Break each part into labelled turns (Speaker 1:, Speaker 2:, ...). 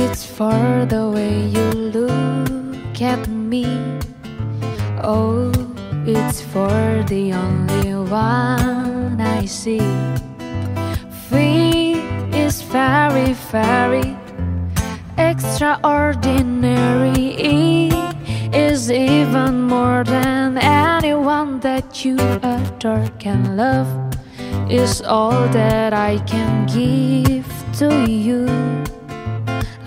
Speaker 1: It's for the way you look at me. Oh, it's for the only one I see. V is very, very extraordinary. Is even more than anyone that you adore can love. Is all that I can give to you.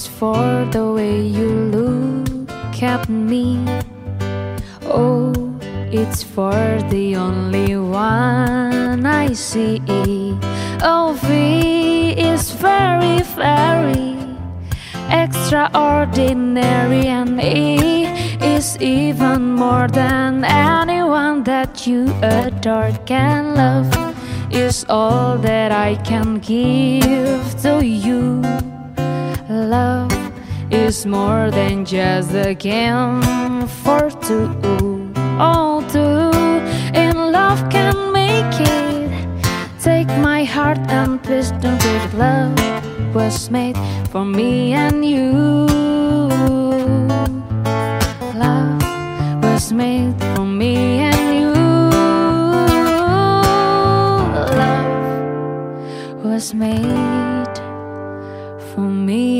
Speaker 1: It's for the way you look at me. Oh, it's for the only one I see. Oh, V is very, very extraordinary, and E is even more than anyone that you adore can love. Is all that I can give to you. Love is more than just a game for two. all two. in love can make it. Take my heart and please don't break it. Love was made for me and you. Love was made for me and you. Love was made for me and